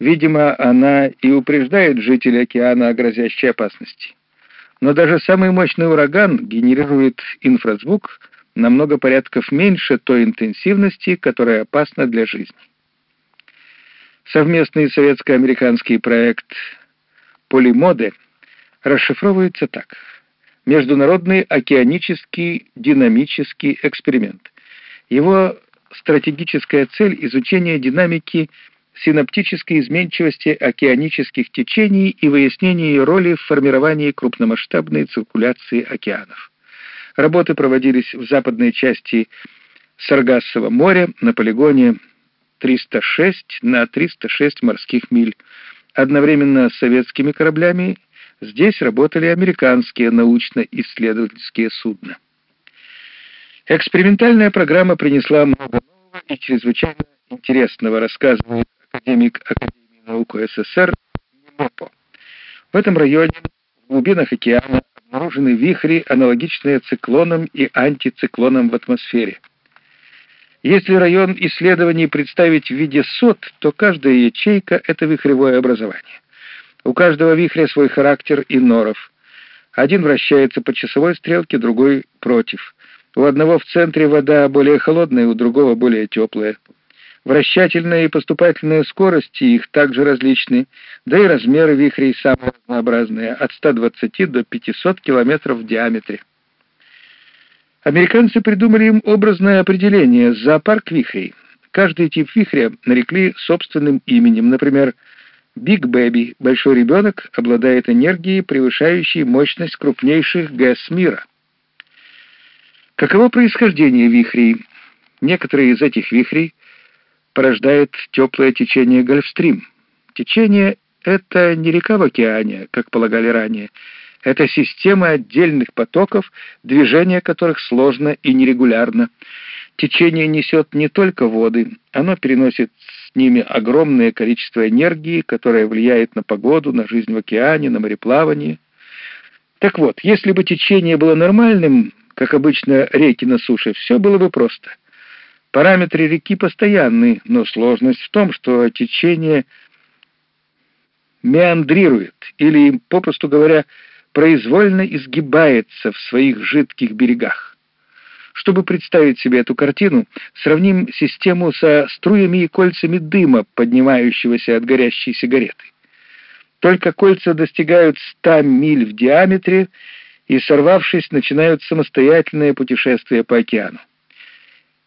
Видимо, она и упреждает жителей океана о грозящей опасности. Но даже самый мощный ураган генерирует инфразвук на много порядков меньше той интенсивности, которая опасна для жизни. Совместный советско-американский проект «Полимоде» расшифровывается так. Международный океанический динамический эксперимент. Его стратегическая цель — изучение динамики синаптической изменчивости океанических течений и выяснение ее роли в формировании крупномасштабной циркуляции океанов. Работы проводились в западной части Саргассового моря на полигоне 306 на 306 морских миль. Одновременно с советскими кораблями здесь работали американские научно-исследовательские судна. Экспериментальная программа принесла много нового и чрезвычайно интересного, рассказывает академик Академии наук СССР Милопо. В этом районе, в глубинах океана, обнаружены вихри, аналогичные циклонам и антициклонам в атмосфере. Если район исследований представить в виде сот, то каждая ячейка — это вихревое образование. У каждого вихря свой характер и норов. Один вращается по часовой стрелке, другой — против. У одного в центре вода более холодная, у другого более теплая. Вращательная и поступательная скорости их также различны, да и размеры вихрей самые разнообразные, от 120 до 500 километров в диаметре. Американцы придумали им образное определение «зоопарк вихрей». Каждый тип вихря нарекли собственным именем. Например, «Биг Бэби» — большой ребенок, обладает энергией, превышающей мощность крупнейших ГЭС мира. Каково происхождение вихрей? Некоторые из этих вихрей порождает теплое течение Гольфстрим. Течение — это не река в океане, как полагали ранее, это система отдельных потоков, движение которых сложно и нерегулярно. Течение несет не только воды, оно переносит с ними огромное количество энергии, которая влияет на погоду, на жизнь в океане, на мореплавание. Так вот, если бы течение было нормальным, как обычно реки на суше, все было бы просто. Параметры реки постоянны, но сложность в том, что течение меандрирует, или, попросту говоря, произвольно изгибается в своих жидких берегах. Чтобы представить себе эту картину, сравним систему со струями и кольцами дыма, поднимающегося от горящей сигареты. Только кольца достигают 100 миль в диаметре и, сорвавшись, начинают самостоятельное путешествие по океану.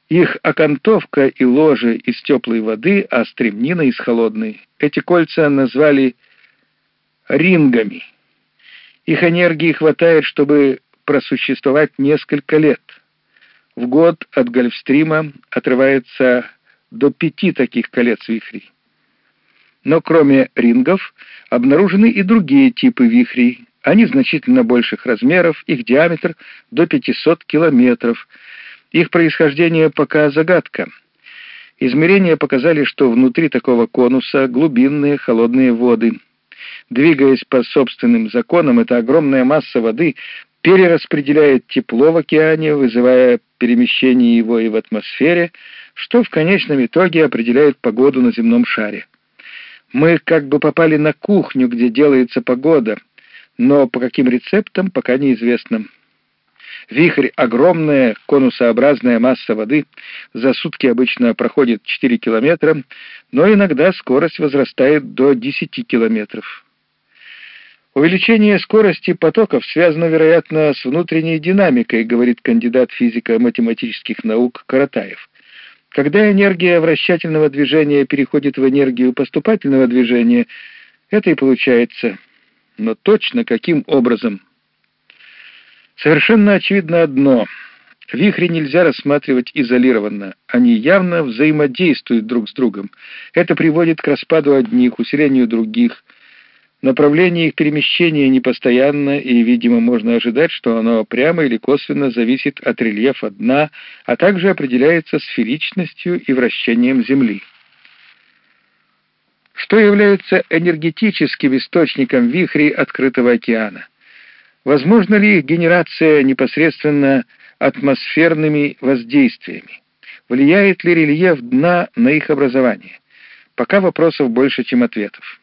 Их окантовка и ложе из теплой воды, а стремнина из холодной. Эти кольца назвали рингами — их энергии хватает, чтобы просуществовать несколько лет. В год от Гольфстрима отрывается до пяти таких колец вихрей. Но кроме рингов обнаружены и другие типы вихрей. Они значительно больших размеров, их диаметр до 500 километров. Их происхождение пока загадка. Измерения показали, что внутри такого конуса глубинные холодные воды – Двигаясь по собственным законам, эта огромная масса воды перераспределяет тепло в океане, вызывая перемещение его и в атмосфере, что в конечном итоге определяет погоду на земном шаре. Мы как бы попали на кухню, где делается погода, но по каким рецептам пока неизвестно. Вихрь — огромная конусообразная масса воды, за сутки обычно проходит 4 километра, но иногда скорость возрастает до 10 километров. Увеличение скорости потоков связано, вероятно, с внутренней динамикой, говорит кандидат физико-математических наук Каратаев. Когда энергия вращательного движения переходит в энергию поступательного движения, это и получается. Но точно каким образом? Совершенно очевидно одно. Вихри нельзя рассматривать изолированно. Они явно взаимодействуют друг с другом. Это приводит к распаду одних, усилению других – Направление их перемещения непостоянно, и, видимо, можно ожидать, что оно прямо или косвенно зависит от рельефа дна, а также определяется сферичностью и вращением Земли. Что является энергетическим источником вихрей открытого океана? Возможно ли их генерация непосредственно атмосферными воздействиями? Влияет ли рельеф дна на их образование? Пока вопросов больше, чем ответов.